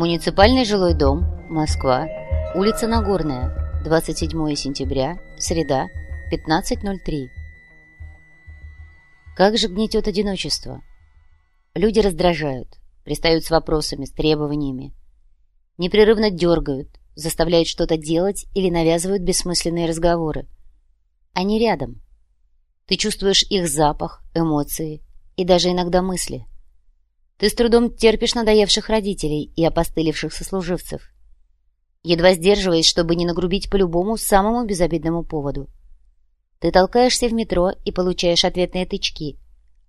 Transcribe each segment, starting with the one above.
Муниципальный жилой дом, Москва, улица Нагорная, 27 сентября, среда, 15.03. Как же гнетет одиночество. Люди раздражают, пристают с вопросами, с требованиями. Непрерывно дергают, заставляют что-то делать или навязывают бессмысленные разговоры. Они рядом. Ты чувствуешь их запах, эмоции и даже иногда мысли. Ты с трудом терпишь надоевших родителей и опостылевших сослуживцев. Едва сдерживаясь, чтобы не нагрубить по любому самому безобидному поводу. Ты толкаешься в метро и получаешь ответные тычки,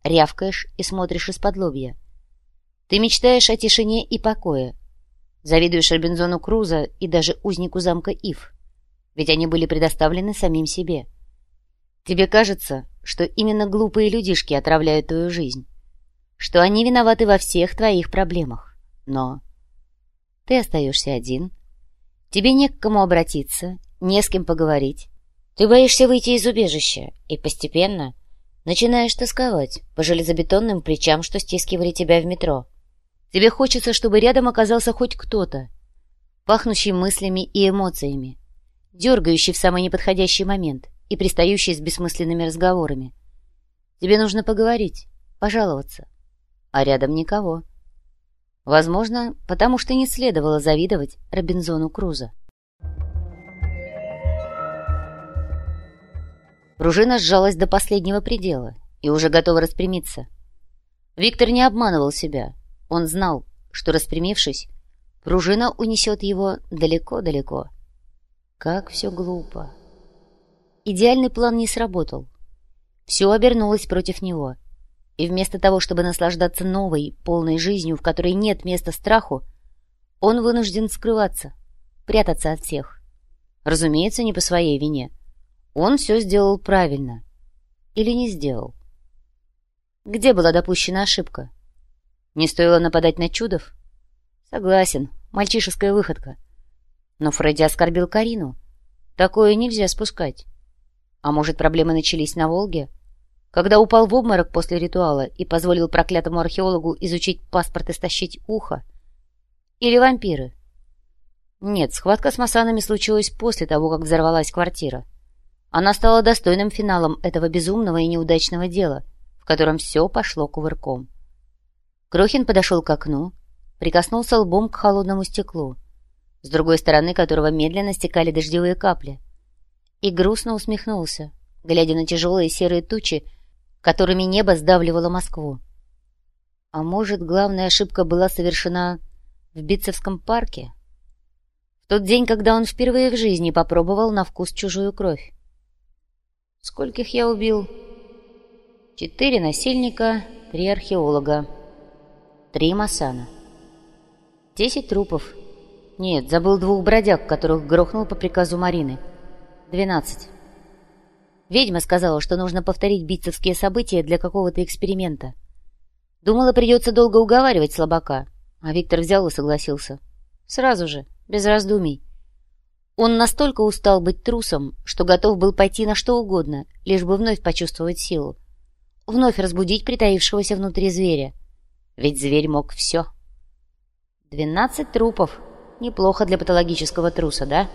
рявкаешь и смотришь из-под лобья. Ты мечтаешь о тишине и покое. Завидуешь Робинзону Крузо и даже узнику замка Ив, ведь они были предоставлены самим себе. Тебе кажется, что именно глупые людишки отравляют твою жизнь что они виноваты во всех твоих проблемах. Но ты остаешься один, тебе не к кому обратиться, не с кем поговорить. Ты боишься выйти из убежища и постепенно начинаешь тосковать по железобетонным плечам, что стискивали тебя в метро. Тебе хочется, чтобы рядом оказался хоть кто-то, пахнущий мыслями и эмоциями, дергающий в самый неподходящий момент и пристающий с бессмысленными разговорами. Тебе нужно поговорить, пожаловаться, а рядом никого. Возможно, потому что не следовало завидовать Робинзону Крузо. Пружина сжалась до последнего предела и уже готова распрямиться. Виктор не обманывал себя. Он знал, что, распрямившись, пружина унесет его далеко-далеко. Как все глупо. Идеальный план не сработал. Все обернулось против него — и вместо того, чтобы наслаждаться новой, полной жизнью, в которой нет места страху, он вынужден скрываться, прятаться от всех. Разумеется, не по своей вине. Он все сделал правильно. Или не сделал. Где была допущена ошибка? Не стоило нападать на чудов? Согласен, мальчишеская выходка. Но Фредди оскорбил Карину. Такое нельзя спускать. А может, проблемы начались на Волге? — когда упал в обморок после ритуала и позволил проклятому археологу изучить паспорт и стащить ухо? Или вампиры? Нет, схватка с масанами случилась после того, как взорвалась квартира. Она стала достойным финалом этого безумного и неудачного дела, в котором все пошло кувырком. Крохин подошел к окну, прикоснулся лбом к холодному стеклу, с другой стороны которого медленно стекали дождевые капли, и грустно усмехнулся, глядя на тяжелые серые тучи, которыми небо сдавливало Москву. А может, главная ошибка была совершена в Битцевском парке? В тот день, когда он впервые в жизни попробовал на вкус чужую кровь. Скольких я убил? Четыре насильника, три археолога, три масана. Десять трупов. Нет, забыл двух бродяг, которых грохнул по приказу Марины. Двенадцать. Ведьма сказала, что нужно повторить битцевские события для какого-то эксперимента. Думала, придется долго уговаривать слабака, а Виктор взял и согласился. Сразу же, без раздумий. Он настолько устал быть трусом, что готов был пойти на что угодно, лишь бы вновь почувствовать силу. Вновь разбудить притаившегося внутри зверя. Ведь зверь мог все. Двенадцать трупов. Неплохо для патологического труса, да?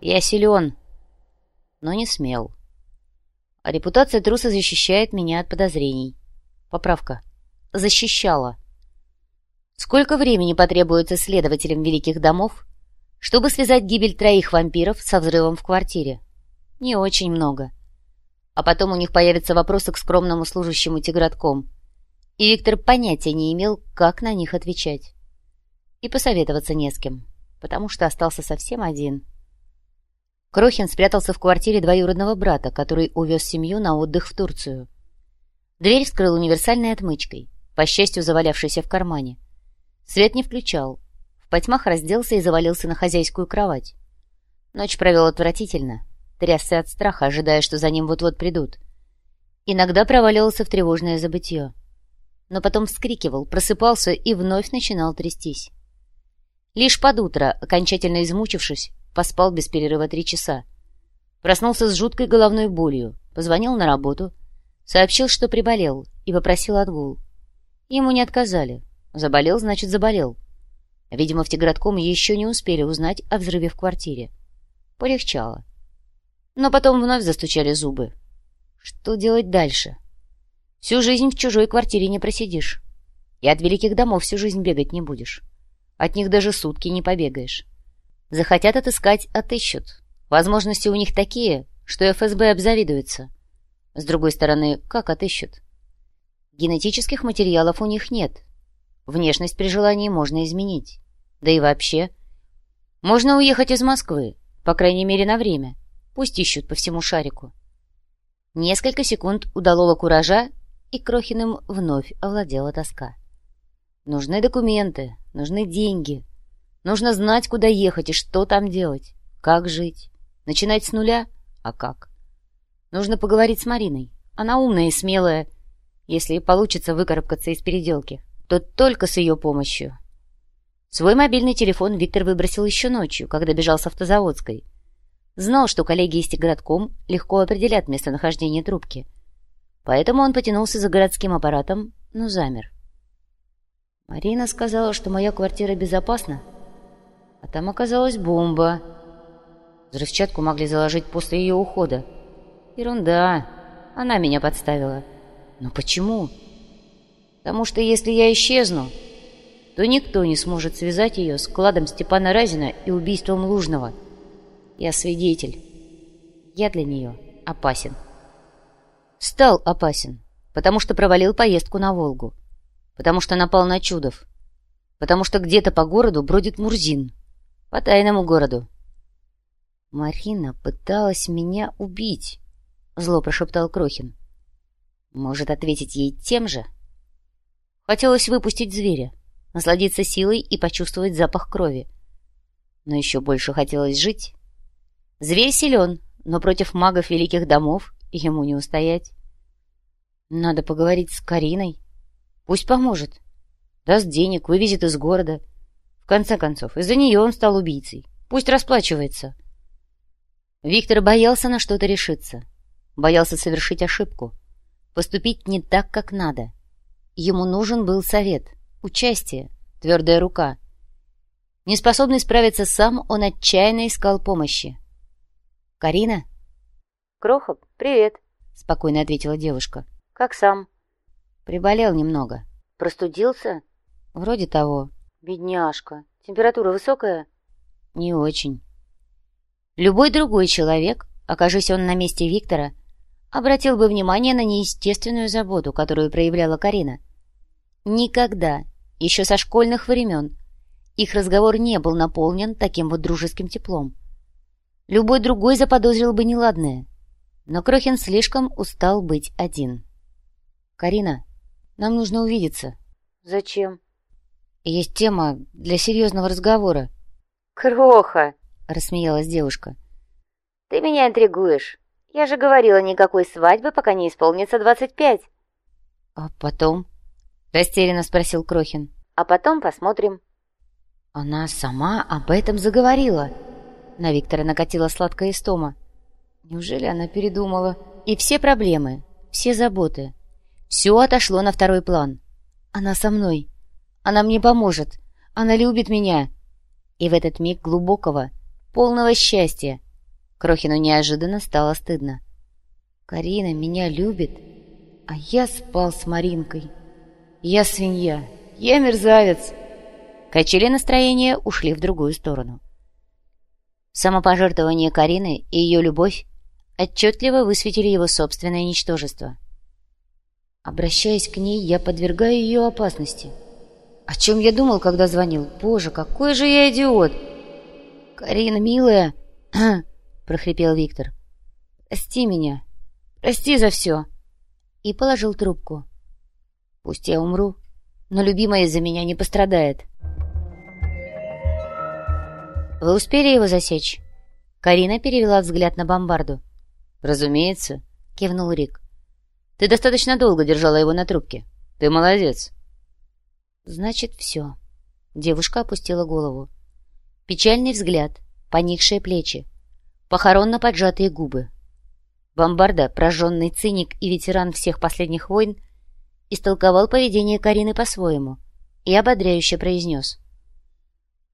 Я силен, но не смел. А репутация труса защищает меня от подозрений. Поправка. Защищала. Сколько времени потребуется следователям великих домов, чтобы связать гибель троих вампиров со взрывом в квартире? Не очень много. А потом у них появятся вопросы к скромному служащему тигратком. И Виктор понятия не имел, как на них отвечать. И посоветоваться не с кем, потому что остался совсем один — Крохин спрятался в квартире двоюродного брата, который увез семью на отдых в Турцию. Дверь вскрыл универсальной отмычкой, по счастью, завалявшейся в кармане. Свет не включал. В потьмах разделся и завалился на хозяйскую кровать. Ночь провел отвратительно, трясся от страха, ожидая, что за ним вот-вот придут. Иногда проваливался в тревожное забытье. Но потом вскрикивал, просыпался и вновь начинал трястись. Лишь под утро, окончательно измучившись, Поспал без перерыва три часа. Проснулся с жуткой головной болью, позвонил на работу, сообщил, что приболел, и попросил отгул. Ему не отказали. Заболел, значит, заболел. Видимо, в Тигратком еще не успели узнать о взрыве в квартире. Полегчало. Но потом вновь застучали зубы. Что делать дальше? Всю жизнь в чужой квартире не просидишь. И от великих домов всю жизнь бегать не будешь. От них даже сутки не побегаешь. Захотят отыскать — отыщут. Возможности у них такие, что ФСБ обзавидуется. С другой стороны, как отыщут? Генетических материалов у них нет. Внешность при желании можно изменить. Да и вообще. Можно уехать из Москвы, по крайней мере на время. Пусть ищут по всему шарику. Несколько секунд удалого куража, и Крохиным вновь овладела тоска. Нужны документы, нужны деньги. Нужно знать, куда ехать и что там делать, как жить. Начинать с нуля? А как? Нужно поговорить с Мариной. Она умная и смелая. Если и получится выкарабкаться из переделки, то только с ее помощью. Свой мобильный телефон Виктор выбросил еще ночью, когда бежал с автозаводской. Знал, что коллеги из Тигратком легко определят местонахождение трубки. Поэтому он потянулся за городским аппаратом, но замер. Марина сказала, что моя квартира безопасна, а там оказалась бомба — Взрывчатку могли заложить после ее ухода. Ерунда. Она меня подставила. Но почему? Потому что если я исчезну, то никто не сможет связать ее с кладом Степана Разина и убийством Лужного. Я свидетель. Я для нее опасен. Стал опасен, потому что провалил поездку на Волгу. Потому что напал на Чудов. Потому что где-то по городу бродит Мурзин. По тайному городу. «Марина пыталась меня убить», — зло прошептал Крохин. «Может, ответить ей тем же?» Хотелось выпустить зверя, насладиться силой и почувствовать запах крови. Но еще больше хотелось жить. Зверь силен, но против магов великих домов ему не устоять. Надо поговорить с Кариной. Пусть поможет. Даст денег, вывезет из города. В конце концов, из-за нее он стал убийцей. Пусть расплачивается. — Виктор боялся на что-то решиться. Боялся совершить ошибку. Поступить не так, как надо. Ему нужен был совет, участие, твердая рука. Неспособный справиться сам, он отчаянно искал помощи. «Карина?» «Кроха, привет», — спокойно ответила девушка. «Как сам?» «Приболел немного». «Простудился?» «Вроде того». «Бедняжка. Температура высокая?» «Не очень». Любой другой человек, окажись он на месте Виктора, обратил бы внимание на неестественную заботу, которую проявляла Карина. Никогда, еще со школьных времен, их разговор не был наполнен таким вот дружеским теплом. Любой другой заподозрил бы неладное, но Крохин слишком устал быть один. «Карина, нам нужно увидеться». «Зачем?» «Есть тема для серьезного разговора». «Кроха!» — рассмеялась девушка. «Ты меня интригуешь. Я же говорила, никакой свадьбы, пока не исполнится двадцать пять». «А потом?» — растерянно спросил Крохин. «А потом посмотрим». Она сама об этом заговорила. На Виктора накатила сладкая истома. Неужели она передумала? И все проблемы, все заботы, все отошло на второй план. Она со мной. Она мне поможет. Она любит меня. И в этот миг глубокого, полного счастья. Крохину неожиданно стало стыдно. Карина меня любит, а я спал с Маринкой. Я свинья, я мерзавец. Качели настроения ушли в другую сторону. Самопожертвование Карины и ее любовь отчетливо высветили его собственное ничтожество. Обращаясь к ней, я подвергаю ее опасности. О чем я думал, когда звонил? Боже, какой же я идиот! «Карина, милая!» — прохрипел Виктор. «Прости меня! Прости за все!» И положил трубку. «Пусть я умру, но любимая из-за меня не пострадает». «Вы успели его засечь?» Карина перевела взгляд на бомбарду. «Разумеется», — кивнул Рик. «Ты достаточно долго держала его на трубке. Ты молодец». «Значит, все». Девушка опустила голову. Печальный взгляд, поникшие плечи, похоронно поджатые губы. Бомбарда, прожженный циник и ветеран всех последних войн, истолковал поведение Карины по-своему и ободряюще произнес.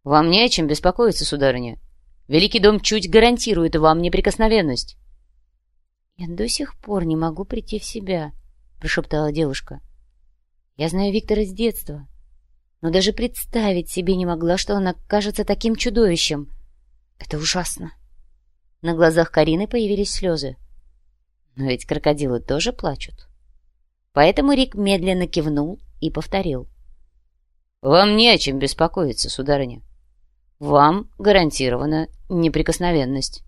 «Вам не о чем беспокоиться, сударыня. Великий дом чуть гарантирует вам неприкосновенность». «Я до сих пор не могу прийти в себя», — прошептала девушка. «Я знаю Виктора с детства, но даже представить себе не могла, что он окажется таким чудовищем. Это ужасно». На глазах Карины появились слезы. Но ведь крокодилы тоже плачут. Поэтому Рик медленно кивнул и повторил. «Вам не о чем беспокоиться, сударыня. Вам гарантирована неприкосновенность».